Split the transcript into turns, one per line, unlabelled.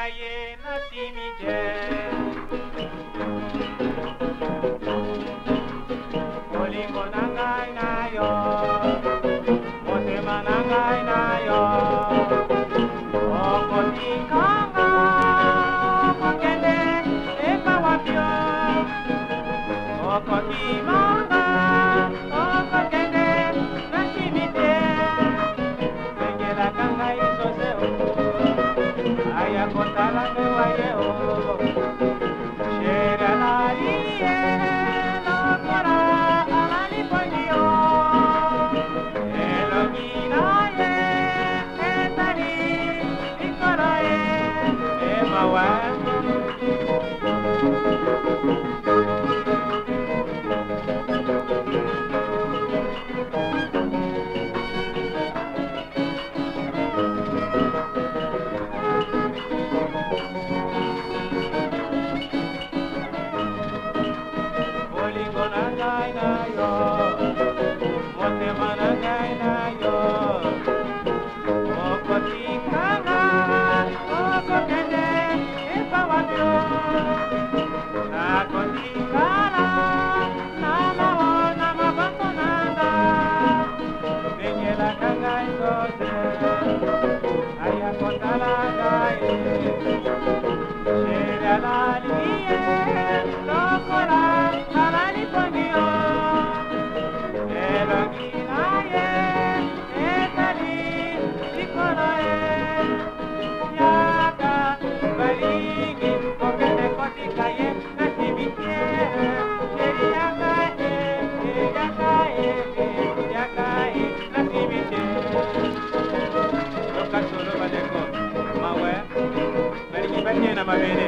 Gaje na tym idzie. Olimbo na gaj na jo, Motema na gaj na jo, Oko tikonga, Kokende, Epa wapio, Oko timanga, Tango talango, guayeo, cinema, baby.